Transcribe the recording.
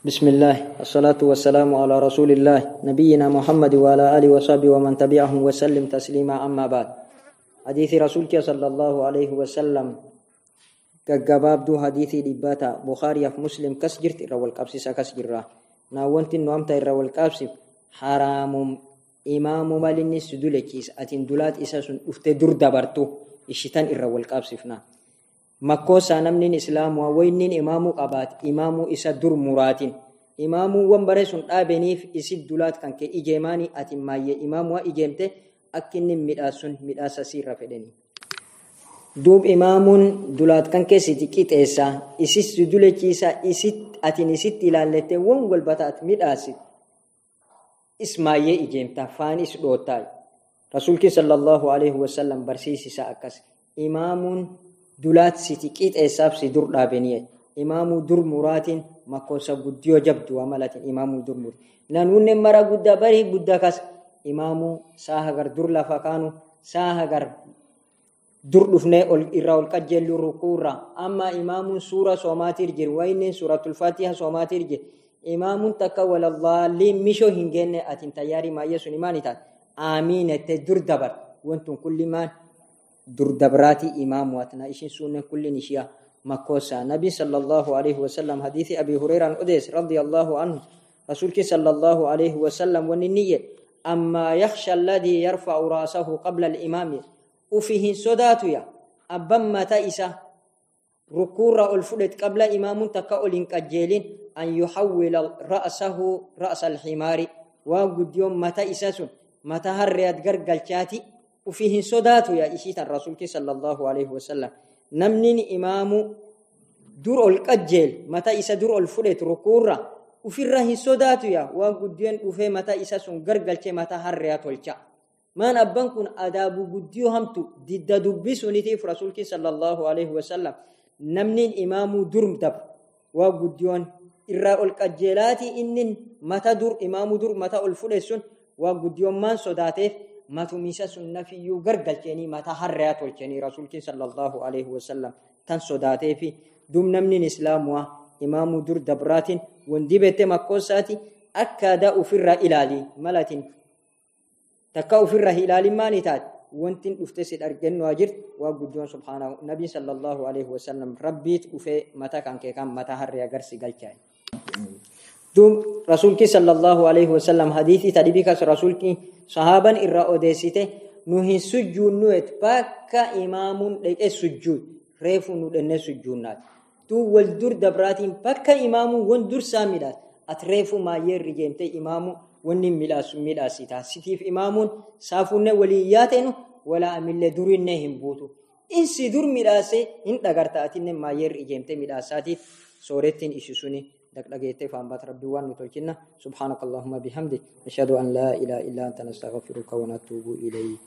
بسم الله الصلاة والسلام على رسول الله نبينا محمد وعلى آله وصحبه ومن تبعهم وسلم تسليما أما بعد حديث رسولك صلى الله عليه وسلم كجباب دو حديث دباتا بخاري في مسلم كسجرت إرى والقبس سكسجرا ناونت نوامت إرى والقبس حرام إمام مالين سدولكيس أتين دولات إساسون أفتدر دبرتو إشتان إرى والقبس فنا makkoosaa namni islaamuwaa wayniin imaamuu qabaat imaamuu isa dur muraatin. Imaamuuwwan bare sun dhaabeniif isit dulaat kan kee ijeemaanii ati maayyee imaamuwaa ijeemte akka inni midhaasun midhaasa siirra fedhanii. duub imaamuun dulaat kan keessatti qixeessaa isis dulechiisaa isit atin isitti ilaallette wan walbataat midhaasit ismaayyee ijeemta faan is dhoottaa. Rasuulki sallallahu alaihi wasallam barsiisisaa akkas imaamuun siti qixeessaaf si dur dhaabeniye imaamuu dur muraatiin makkoonsa guddiyoo jabdu amalatiin imaamuu dur muri nanuunne mara guddaa barii guddaa kas imaamuu saa hagar dur lafa kaanu saa hagar dur dhufnee irraa ol qajeellu rukuurra amma imaamuun suura soomaatir jir wayne suuratul faatiha soomaatir jir imaamuun takka waladhaaliin mishoo hin geenne atin tayyaarii maayyee sun imaan taat aamiin ette dur dabar wantun kulli maan dur dabraati imaamu atna ishin sunnen kullin ishiya makkoosa nabi sallallahu alaihi wasallam hadithi abi hurairan odees radiyallahu anhu rasulki sallallahu alaihi wasallam wani niyye amma yakhsha alladhi yarfa'u ra'sahu qabla al-imami ufihin sodaatuya abban mata isa rukuurra ol fudhet qabla imaamun takka ol hin qajjeelin an yuhawwila ra'sahu ra'sa al-himaari waan guddiyoon mata isa sun mata harreet gargalchaati وفيه صدات يا إشيت الرسول صلى الله عليه وسلم. نمنين إمام دور القجل متى إسا دور الفلت ركورة. وفي الراه صدات يا وقدين وفي متى إسا سن غرغل متى هريات والشا ما نبان كن أداب قديو همتو ضد دبس ونتيف رسول صلى الله عليه وسلم. نمنين إمام دور دب وقديون إرى القجلات إنن متى دور إمام دور متى الفلت سن ماتو ميسس النفي غرغل تشيني ما تحريات تشيني رسول صلى الله عليه وسلم. تن صداتي في دوم نمن الإسلام وا امام در دبرات وندبت مكوساتي اكدا أفر إلى لي ملاتين. تكاو في الرحيل إلى مانيتات وانت دفتس أرجن واجر وغدون سبحانه النبي صلى الله عليه وسلم ربيت وفي متى كان كان متى دوم رسولك صلى الله عليه وسلم حديثي تدبيك رسولك صحابا إرى أديسيته نهي سجود نوت باكا إمام لك سجود ريفو ندن سجودنات تو والدور دبراتين باكا إمام وندور سامدات أتريفو ما يرجمت إمام ونن ملاس ملاسيتا ستيف إمام سافون ولياتين ولا أمل دورين بوتو۔ إن سدور ملاسي إن تغرتاتين ما يرجمت ملاساتي سورتين إشسوني دقدقيتي فانبات ربي وان نتوكينا سبحانك اللهم بحمدك. نشهد أن لا إله إلا أنت. نستغفرك ونتوب إليك.